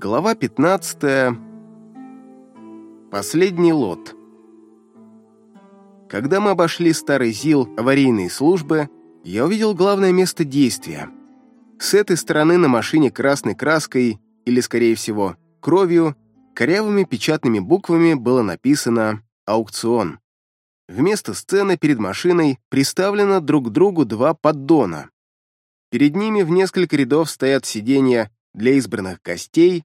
Глава 15. Последний лот. Когда мы обошли старый ЗИЛ аварийной службы, я увидел главное место действия. С этой стороны на машине красной краской, или, скорее всего, кровью, корявыми печатными буквами было написано «Аукцион». Вместо сцены перед машиной приставлено друг к другу два поддона. Перед ними в несколько рядов стоят сиденья для избранных гостей,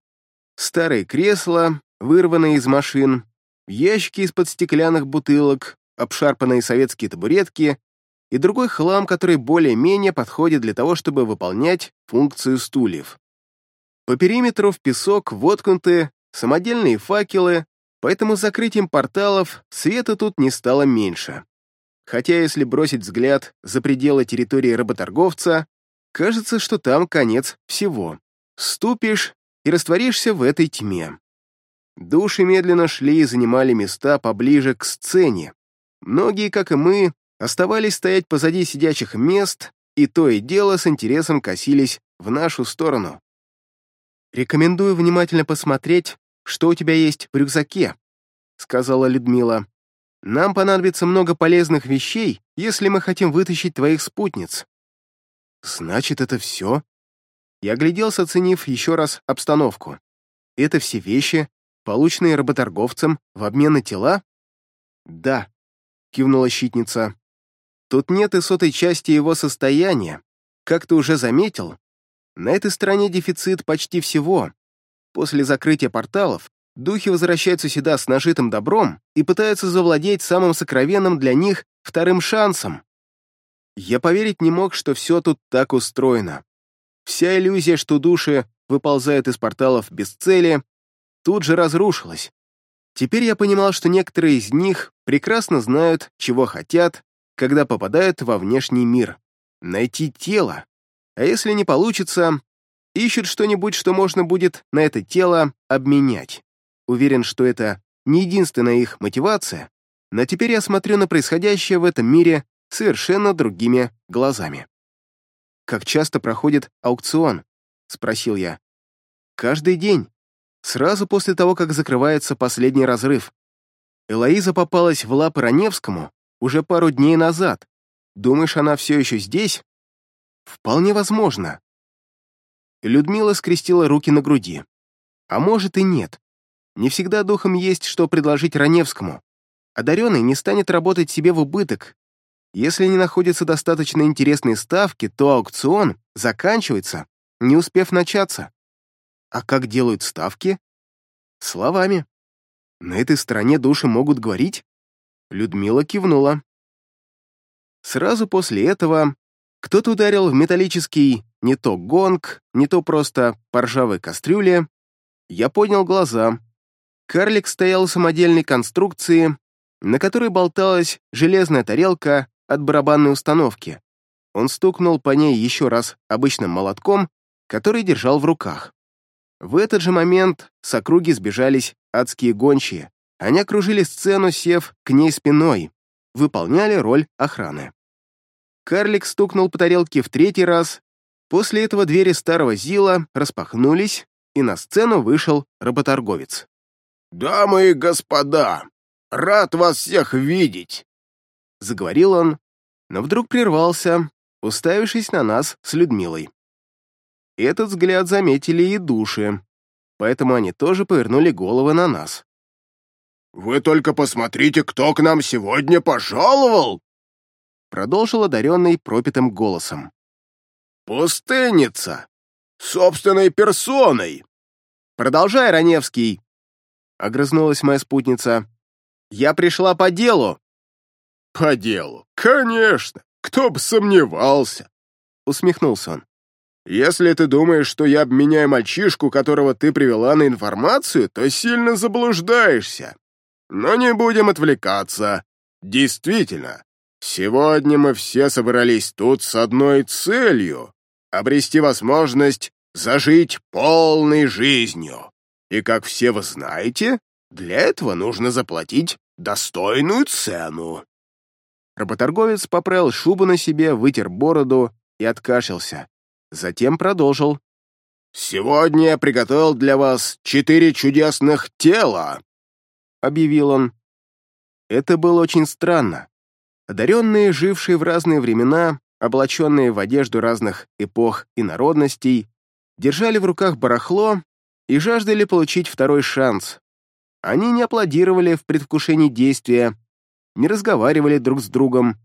старые кресла, вырванные из машин, ящики из-под стеклянных бутылок, обшарпанные советские табуретки и другой хлам, который более-менее подходит для того, чтобы выполнять функцию стульев. По периметру в песок воткнуты самодельные факелы, поэтому закрытием порталов света тут не стало меньше. Хотя если бросить взгляд за пределы территории работорговца, кажется, что там конец всего. Ступишь и растворишься в этой тьме. Души медленно шли и занимали места поближе к сцене. Многие, как и мы, оставались стоять позади сидячих мест и то и дело с интересом косились в нашу сторону. «Рекомендую внимательно посмотреть, что у тебя есть в рюкзаке», сказала Людмила. «Нам понадобится много полезных вещей, если мы хотим вытащить твоих спутниц». «Значит, это все?» Я огляделся, оценив еще раз обстановку. Это все вещи, полученные работорговцем в обмен на тела? Да, кивнула щитница. Тут нет и сотой части его состояния. Как ты уже заметил, на этой стороне дефицит почти всего. После закрытия порталов духи возвращаются сюда с нажитым добром и пытаются завладеть самым сокровенным для них вторым шансом. Я поверить не мог, что все тут так устроено. Вся иллюзия, что души выползают из порталов без цели, тут же разрушилась. Теперь я понимал, что некоторые из них прекрасно знают, чего хотят, когда попадают во внешний мир. Найти тело. А если не получится, ищут что-нибудь, что можно будет на это тело обменять. Уверен, что это не единственная их мотивация, но теперь я смотрю на происходящее в этом мире совершенно другими глазами. «Как часто проходит аукцион?» — спросил я. «Каждый день. Сразу после того, как закрывается последний разрыв. Элоиза попалась в лапы Раневскому уже пару дней назад. Думаешь, она все еще здесь?» «Вполне возможно». Людмила скрестила руки на груди. «А может и нет. Не всегда духом есть, что предложить Раневскому. Одаренный не станет работать себе в убыток, если не находятся достаточно интересные ставки, то аукцион заканчивается, не успев начаться. А как делают ставки? Словами. На этой стороне души могут говорить? Людмила кивнула. Сразу после этого кто-то ударил в металлический не то гонг, не то просто по ржавой. Я поднял глаза. Карлик стоял в самодельной конструкции, на которой болталась железная тарелка от барабанной установки. Он стукнул по ней еще раз обычным молотком, который держал в руках. В этот же момент с округи сбежались адские гончие. Они окружили сцену, сев к ней спиной, выполняли роль охраны. Карлик стукнул по тарелке в третий раз. После этого двери старого Зила распахнулись, и на сцену вышел работорговец. «Дамы и господа, рад вас всех видеть!» заговорил он, но вдруг прервался, уставившись на нас с Людмилой. Этот взгляд заметили и души, поэтому они тоже повернули головы на нас. «Вы только посмотрите, кто к нам сегодня пожаловал!» Продолжил одаренный пропитым голосом. «Пустынница! Собственной персоной!» «Продолжай, Раневский!» Огрызнулась моя спутница. «Я пришла по делу!» «По делу, конечно, кто бы сомневался!» Усмехнулся он. «Если ты думаешь, что я обменяю мальчишку, которого ты привела на информацию, то сильно заблуждаешься. Но не будем отвлекаться. Действительно, сегодня мы все собрались тут с одной целью — обрести возможность зажить полной жизнью. И, как все вы знаете, для этого нужно заплатить достойную цену. Работорговец поправил шубу на себе, вытер бороду и откашлялся. Затем продолжил. сегодня я приготовил для вас четыре чудесных тела», — объявил он. Это было очень странно. Одаренные, жившие в разные времена, облаченные в одежду разных эпох и народностей, держали в руках барахло и жаждали получить второй шанс. Они не аплодировали в предвкушении действия, не разговаривали друг с другом.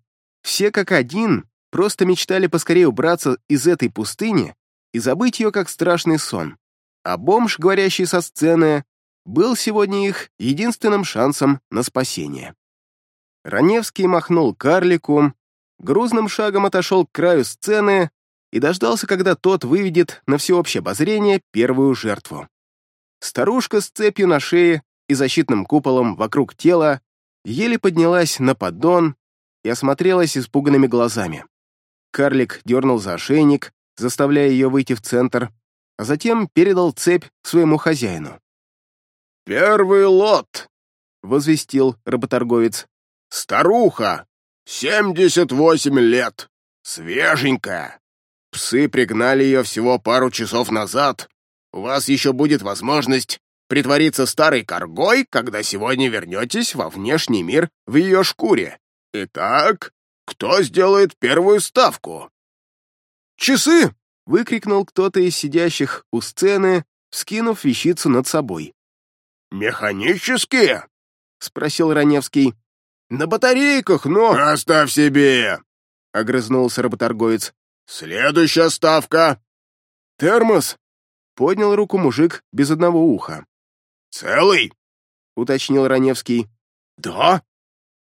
Все как один просто мечтали поскорее убраться из этой пустыни и забыть ее как страшный сон. А бомж, говорящий со сцены, был сегодня их единственным шансом на спасение. Раневский махнул карлику, грузным шагом отошел к краю сцены и дождался, когда тот выведет на всеобщее обозрение первую жертву. Старушка с цепью на шее и защитным куполом вокруг тела еле поднялась на поддон и осмотрелась испуганными глазами. Карлик дернул за ошейник, заставляя ее выйти в центр, а затем передал цепь своему хозяину. «Первый лот!» — возвестил работорговец. «Старуха! Семьдесят восемь лет! Свеженькая! Псы пригнали ее всего пару часов назад. У вас еще будет возможность притвориться старой коргой, когда сегодня вернетесь во внешний мир в ее шкуре. Итак, кто сделает первую ставку?» «Часы!» — выкрикнул кто-то из сидящих у сцены, скинув вещицу над собой. «Механические?» — спросил Раневский. «На батарейках, но...» «Оставь себе!» — огрызнулся работорговец. «Следующая ставка!» «Термос!» — поднял руку мужик без одного уха. «Целый?» — уточнил Раневский. «Да».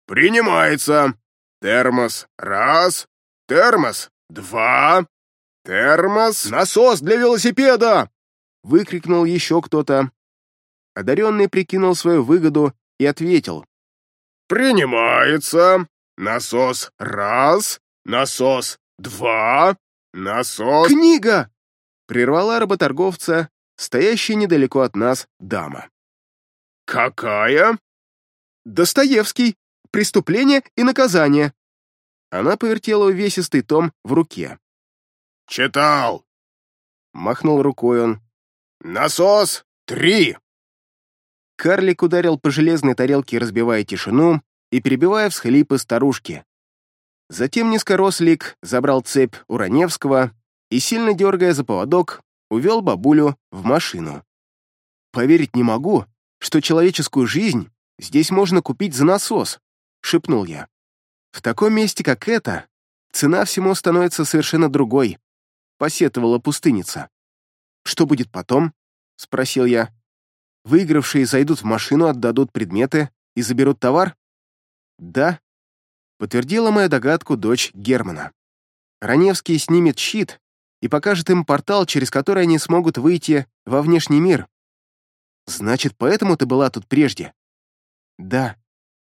«Принимается. Термос раз, термос два, термос...» «Насос для велосипеда!» — выкрикнул еще кто-то. Одаренный прикинул свою выгоду и ответил. «Принимается. Насос раз, насос два, насос...» «Книга!» — прервала работорговца, стоящая недалеко от нас дама. «Какая?» «Достоевский. Преступление и наказание». Она повертела увесистый том в руке. «Читал!» Махнул рукой он. «Насос три!» Карлик ударил по железной тарелке, разбивая тишину и перебивая всхлипы старушки. Затем низкорослик забрал цепь у Раневского и, сильно дергая за поводок, увел бабулю в машину. «Поверить не могу, что человеческую жизнь здесь можно купить за насос», — шепнул я. «В таком месте, как это, цена всему становится совершенно другой», — посетовала пустыница. «Что будет потом?» — спросил я. Выигравшие зайдут в машину, отдадут предметы и заберут товар? Да, подтвердила мою догадку дочь Германа. Раневский снимет щит и покажет им портал, через который они смогут выйти во внешний мир. Значит, поэтому ты была тут прежде? Да,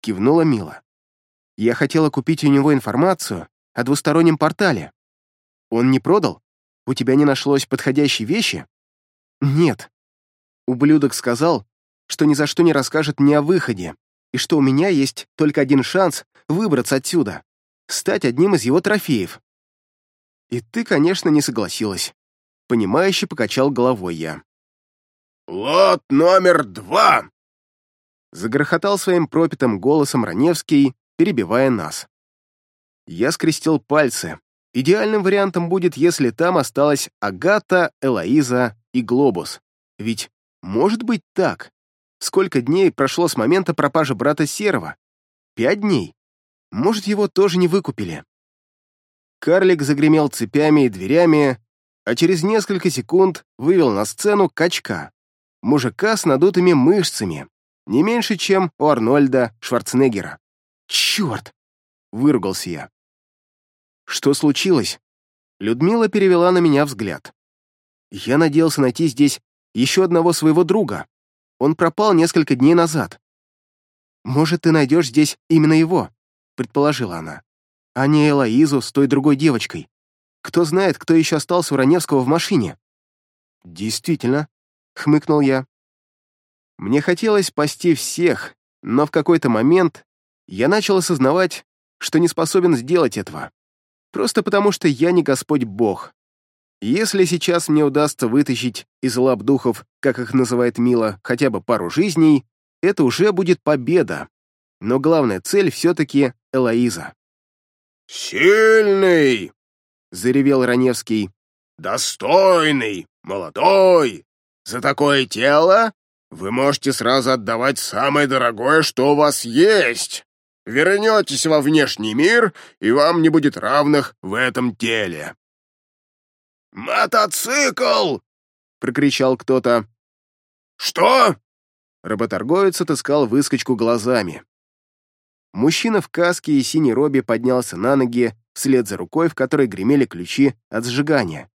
кивнула Мила. Я хотела купить у него информацию о двустороннем портале. Он не продал? У тебя не нашлось подходящей вещи? Нет, Ублюдок сказал, что ни за что не расскажет мне о выходе, и что у меня есть только один шанс выбраться отсюда, стать одним из его трофеев. И ты, конечно, не согласилась. Понимающе покачал головой я. «Лот номер два!» Загрохотал своим пропитым голосом Раневский, перебивая нас. Я скрестил пальцы. Идеальным вариантом будет, если там осталась Агата, Элоиза и Глобус. Ведь может быть так. Сколько дней прошло с момента пропажи брата Серого? Пять дней. Может, его тоже не выкупили. Карлик загремел цепями и дверями, а через несколько секунд вывел на сцену качка. Мужика с надутыми мышцами, не меньше, чем у Арнольда Шварценеггера. «Черт!» — выругался я. «Что случилось?» Людмила перевела на меня взгляд. Я надеялся найти здесь еще одного своего друга. Он пропал несколько дней назад. «Может, ты найдешь здесь именно его?» — предположила она. «А не Элоизу с той другой девочкой. Кто знает, кто еще остался у Раневского в машине?» «Действительно», — хмыкнул я. Мне хотелось спасти всех, но в какой-то момент я начал осознавать, что не способен сделать этого. Просто потому, что я не Господь Бог. Если сейчас мне удастся вытащить из лап духов, как их называет Мила, хотя бы пару жизней, это уже будет победа. Но главная цель все-таки Элоиза. «Сильный!» — заревел Раневский. «Достойный, молодой! За такое тело вы можете сразу отдавать самое дорогое, что у вас есть. Вернетесь во внешний мир, и вам не будет равных в этом теле». «Мотоцикл!» — прокричал кто-то. «Что?» Работорговец отыскал выскочку глазами. Мужчина в каске и синей робе поднялся на ноги, вслед за рукой, в которой гремели ключи от сжигания.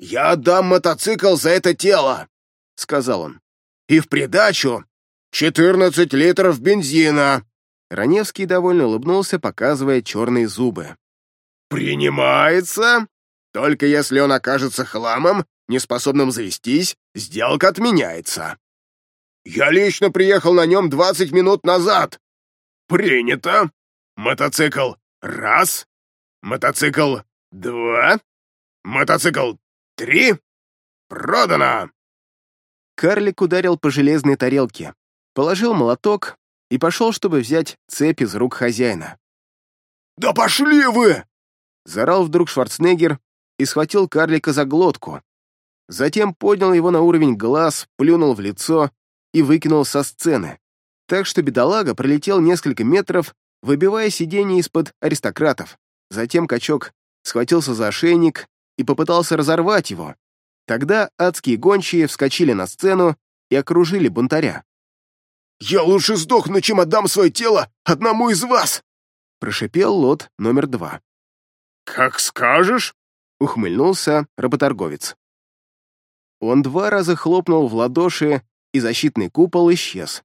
«Я отдам мотоцикл за это тело!» — сказал он. «И в придачу 14 литров бензина!» Раневский довольно улыбнулся, показывая черные зубы. «Принимается? Только если он окажется хламом, неспособным завестись, сделка отменяется. Я лично приехал на нем 20 минут назад, «Принято! Мотоцикл раз, мотоцикл два, мотоцикл три, продано!» Карлик ударил по железной тарелке, положил молоток и пошел, чтобы взять цепь из рук хозяина. «Да пошли вы!» Заорал вдруг Шварценеггер и схватил карлика за глотку. Затем поднял его на уровень глаз, плюнул в лицо и выкинул со сцены так что бедолага пролетел несколько метров, выбивая сиденье из-под аристократов. Затем качок схватился за ошейник и попытался разорвать его. Тогда адские гончие вскочили на сцену и окружили бунтаря. «Я лучше сдохну, чем отдам свое тело одному из вас!» прошипел лот номер два. «Как скажешь!» — ухмыльнулся работорговец. Он два раза хлопнул в ладоши, и защитный купол исчез.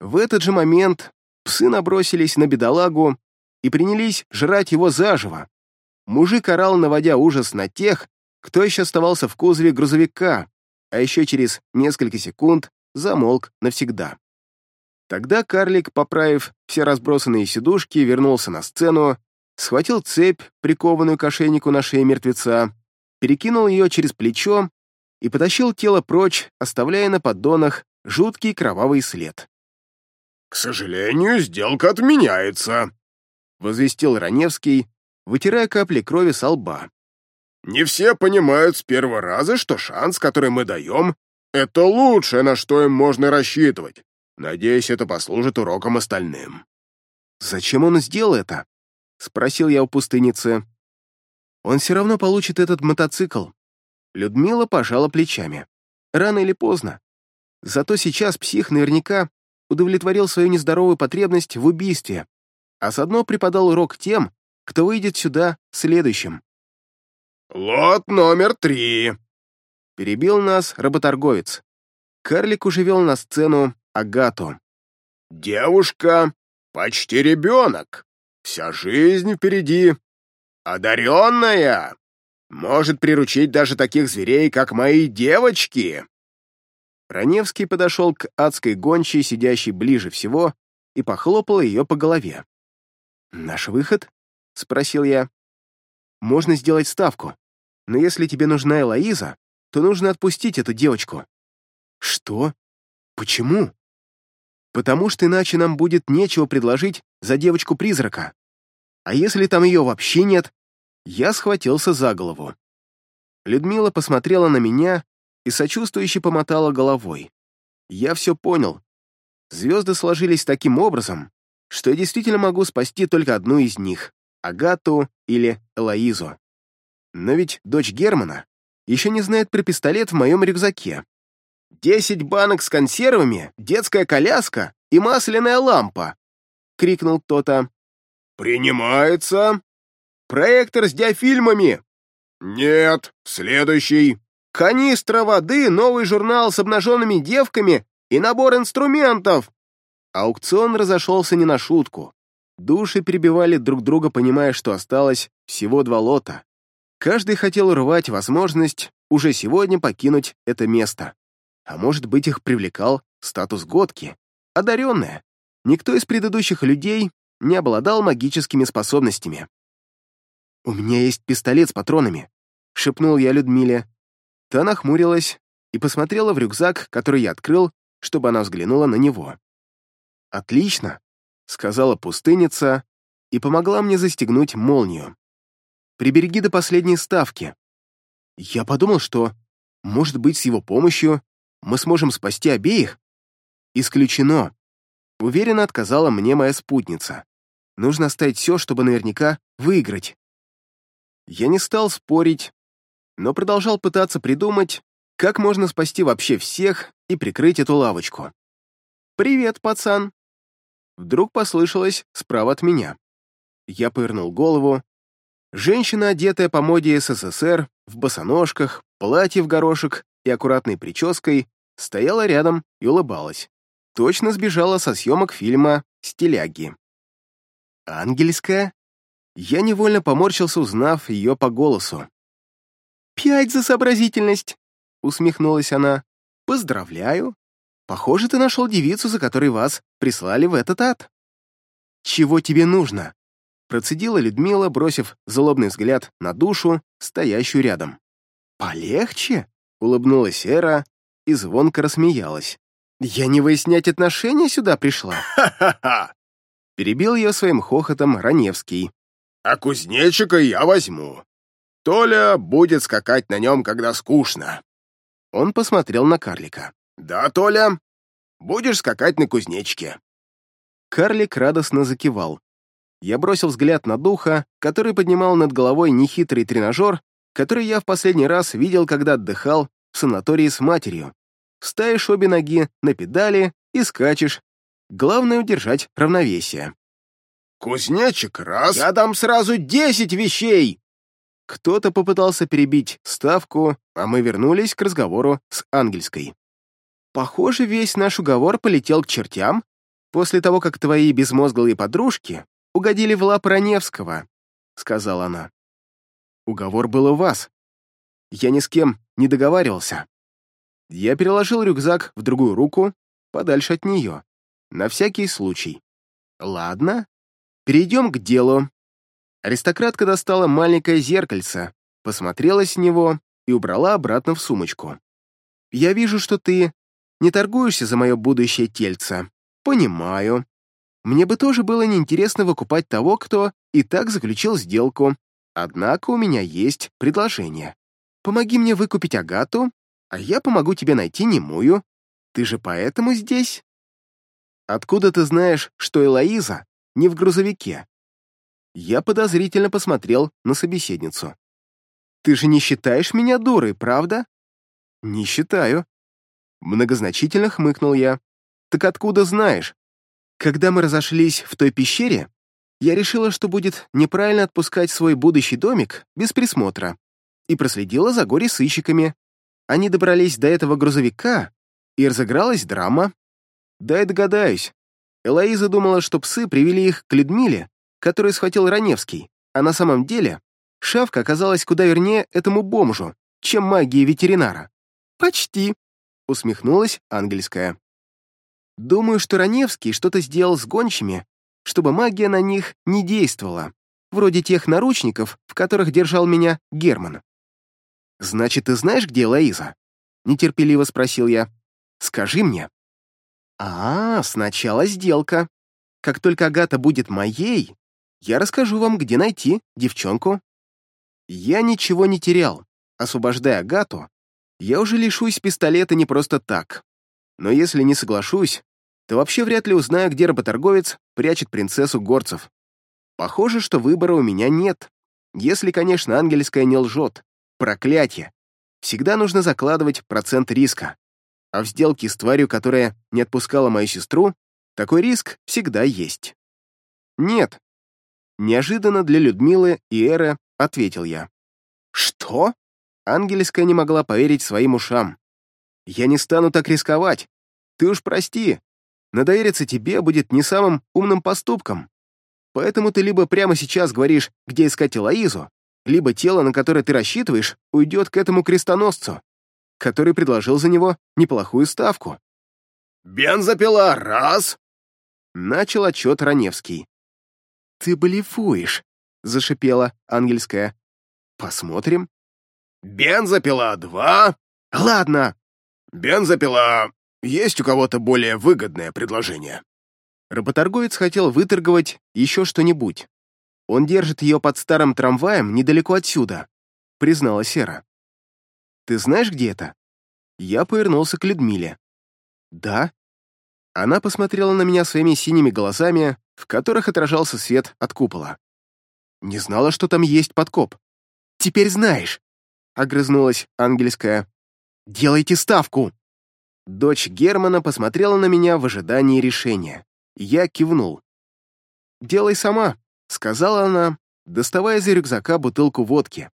В этот же момент псы набросились на бедолагу и принялись жрать его заживо. Мужик орал, наводя ужас на тех, кто еще оставался в кузове грузовика, а еще через несколько секунд замолк навсегда. Тогда карлик, поправив все разбросанные сидушки, вернулся на сцену, схватил цепь, прикованную к ошейнику на шее мертвеца, перекинул ее через плечо и потащил тело прочь, оставляя на поддонах жуткий кровавый след. «К сожалению, сделка отменяется», — возвестил Раневский, вытирая капли крови со лба. «Не все понимают с первого раза, что шанс, который мы даем, это лучшее, на что им можно рассчитывать. Надеюсь, это послужит уроком остальным». «Зачем он сделал это?» — спросил я у пустыницы. «Он все равно получит этот мотоцикл». Людмила пожала плечами. «Рано или поздно. Зато сейчас псих наверняка удовлетворил свою нездоровую потребность в убийстве, а заодно преподал урок тем, кто выйдет сюда следующим. «Лот номер три», — перебил нас работорговец. Карлик уже вел на сцену Агату. «Девушка, почти ребенок, вся жизнь впереди, одаренная, может приручить даже таких зверей, как мои девочки». Раневский подошел к адской гончей, сидящей ближе всего, и похлопал ее по голове. «Наш выход?» — спросил я. «Можно сделать ставку, но если тебе нужна Элоиза, то нужно отпустить эту девочку». «Что? Почему?» «Потому что иначе нам будет нечего предложить за девочку-призрака. А если там ее вообще нет?» Я схватился за голову. Людмила посмотрела на меня и сочувствующе помотала головой. Я все понял. Звезды сложились таким образом, что я действительно могу спасти только одну из них — Агату или Элоизу. Но ведь дочь Германа еще не знает про пистолет в моем рюкзаке. «Десять банок с консервами, детская коляска и масляная лампа!» — крикнул кто-то. «Принимается!» «Проектор с диафильмами!» «Нет, следующий!» Канистра воды, новый журнал с обнаженными девками и набор инструментов!» Аукцион разошелся не на шутку. Души перебивали друг друга, понимая, что осталось всего два лота. Каждый хотел рвать возможность уже сегодня покинуть это место. А может быть, их привлекал статус годки. Одаренная. Никто из предыдущих людей не обладал магическими способностями. «У меня есть пистолет с патронами. — шепнул я Людмиле. Та нахмурилась и посмотрела в рюкзак, который я открыл, чтобы она взглянула на него. «Отлично», — сказала пустынница и помогла мне застегнуть молнию. «Прибереги до последней ставки». Я подумал, что, может быть, с его помощью мы сможем спасти обеих? Исключено. Уверенно отказала мне моя спутница. Нужно оставить все, чтобы наверняка выиграть. Я не стал спорить, но продолжал пытаться придумать, как можно спасти вообще всех и прикрыть эту лавочку. «Привет, пацан!» Вдруг послышалось справа от меня. Я повернул голову. Женщина, одетая по моде СССР, в босоножках, платье в горошек и аккуратной прической, стояла рядом и улыбалась. Точно сбежала со съемок фильма «Стиляги». «Ангельская?» Я невольно поморщился, узнав ее по голосу. «Пять за сообразительность!» — усмехнулась она. «Поздравляю! Похоже, ты нашел девицу, за которой вас прислали в этот ад». «Чего тебе нужно?» — процедила Людмила, бросив злобный взгляд на душу, стоящую рядом. «Полегче?» — улыбнулась Эра и звонко рассмеялась. «Я не выяснять отношения сюда пришла». Ха-ха-ха! Перебил ее своим хохотом Раневский. А кузнечика я возьму. Толя будет скакать на нем, когда скучно. Он посмотрел на карлика. Да, Толя, будешь скакать на кузнечике. Карлик радостно закивал. Я бросил взгляд на духа, который поднимал над головой нехитрый тренажер, который я в последний раз видел, когда отдыхал в санатории с матерью. Ставишь обе ноги на педали и скачешь. Главное — удержать равновесие. Кузнечик раз. Я дам сразу десять вещей!» Кто-то попытался перебить ставку, а мы вернулись к разговору с Ангельской. «Похоже, весь наш уговор полетел к чертям после того, как твои безмозглые подружки угодили в лапы Раневского», — сказала она. «Уговор был у вас. Я ни с кем не договаривался». Я переложил рюкзак в другую руку, подальше от нее, на всякий случай. «Ладно, Перейдем к делу. Аристократка достала маленькое зеркальце, посмотрела с него и убрала обратно в сумочку. «Я вижу, что ты не торгуешься за мое будущее тельце. Понимаю. Мне бы тоже было неинтересно выкупать того, кто и так заключил сделку. Однако у меня есть предложение. Помоги мне выкупить Агату, а я помогу тебе найти немую. Ты же поэтому здесь?» «Откуда ты знаешь, что Элоиза не в грузовике. Я подозрительно посмотрел на собеседницу. «Ты же не считаешь меня дурой, правда?» «Не считаю». Многозначительно хмыкнул я. «Так откуда знаешь? Когда мы разошлись в той пещере, я решила, что будет неправильно отпускать свой будущий домик без присмотра, и проследила за горе-сыщиками. Они добрались до этого грузовика, и разыгралась драма. Дай догадаюсь, Элоиза думала, что псы привели их к Людмиле, который схватил Раневский, а на самом деле шавка оказалась куда вернее этому бомжу, чем магии ветеринара. «Почти», — усмехнулась ангельская. «Думаю, что Раневский что-то сделал с гончими, чтобы магия на них не действовала, вроде тех наручников, в которых держал меня Герман». «Значит, ты знаешь, где Лоиза?» — нетерпеливо спросил я. «Скажи мне». А, сначала сделка. Как только Агата будет моей, я расскажу вам, где найти девчонку. Я ничего не терял. Освобождая Агату, я уже лишусь пистолета не просто так. Но если не соглашусь, то вообще вряд ли узнаю, где работорговец прячет принцессу горцев. Похоже, что выбора у меня нет. Если, конечно, ангельская не лжет. Проклятие. Всегда нужно закладывать процент риска а в сделке с тварью, которая не отпускала мою сестру, такой риск всегда есть. Нет. Неожиданно для Людмилы и Эры ответил я. Что? Ангельская не могла поверить своим ушам. Я не стану так рисковать. Ты уж прости, но тебе будет не самым умным поступком. Поэтому ты либо прямо сейчас говоришь, где искать Элоизу, либо тело, на которое ты рассчитываешь, уйдет к этому крестоносцу который предложил за него неплохую ставку. «Бензопила, раз!» Начал отчет Раневский. «Ты блефуешь», — зашипела ангельская. «Посмотрим». Бензопила два. Ладно. Бензопила. Есть у кого-то более выгодное предложение? Работорговец хотел выторговать еще что-нибудь. Он держит ее под старым трамваем недалеко отсюда, признала Сера. Ты знаешь, где это? Я повернулся к Людмиле. Да. Она посмотрела на меня своими синими глазами, в которых отражался свет от купола. Не знала, что там есть подкоп. Теперь знаешь, огрызнулась ангельская. Делайте ставку. Дочь Германа посмотрела на меня в ожидании решения. Я кивнул. «Делай сама», — сказала она, доставая из рюкзака бутылку водки.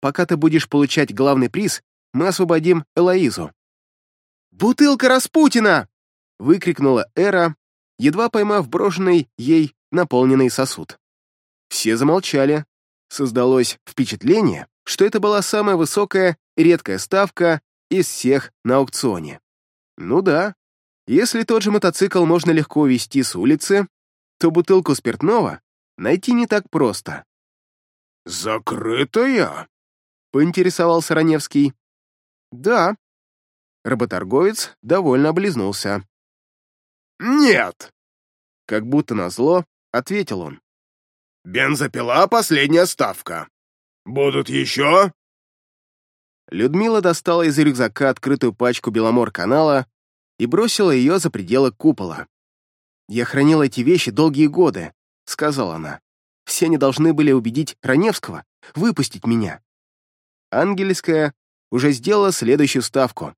«Пока ты будешь получать главный приз, мы освободим Элоизу». «Бутылка Распутина!» — выкрикнула Эра, едва поймав брошенный ей наполненный сосуд. Все замолчали. Создалось впечатление, что это была самая высокая и редкая ставка из всех на аукционе. Ну да, если тот же мотоцикл можно легко увезти с улицы, то бутылку спиртного найти не так просто. «Закрытая?» — поинтересовался Раневский. «Да». Работорговец довольно облизнулся. «Нет!» Как будто назло, ответил он. «Бензопила — последняя ставка. Будут еще?» Людмила достала из рюкзака открытую пачку Беломор-канала и бросила ее за пределы купола. «Я хранила эти вещи долгие годы», — сказала она. «Все они должны были убедить Раневского выпустить меня». Ангельская уже сделала следующую ставку.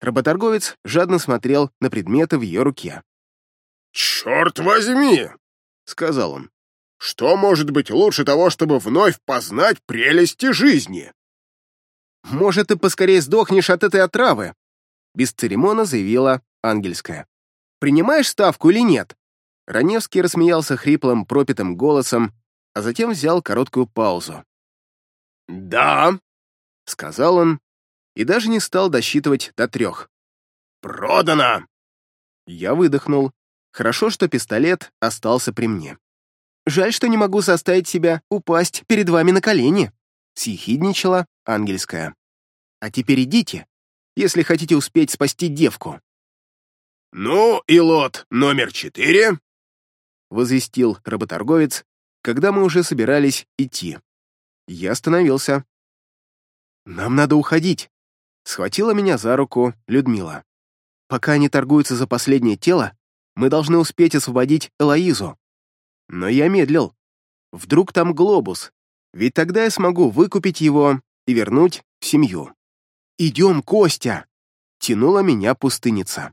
Работорговец жадно смотрел на предметы в ее руке. «Черт возьми!» — сказал он. «Что может быть лучше того, чтобы вновь познать прелести жизни?» «Может, ты поскорее сдохнешь от этой отравы?» Без церемона заявила Ангельская. «Принимаешь ставку или нет?» Раневский рассмеялся хриплым, пропитым голосом, а затем взял короткую паузу. «Да», — сказал он, и даже не стал досчитывать до трех. «Продано!» Я выдохнул. Хорошо, что пистолет остался при мне. «Жаль, что не могу заставить себя упасть перед вами на колени», — съехидничала ангельская. «А теперь идите, если хотите успеть спасти девку». «Ну и лот номер четыре», — возвестил работорговец, когда мы уже собирались идти. Я остановился. «Нам надо уходить», — схватила меня за руку Людмила. «Пока они торгуются за последнее тело, мы должны успеть освободить Элоизу». Но я медлил. Вдруг там глобус, ведь тогда я смогу выкупить его и вернуть в семью. «Идем, Костя!» — тянула меня пустыница.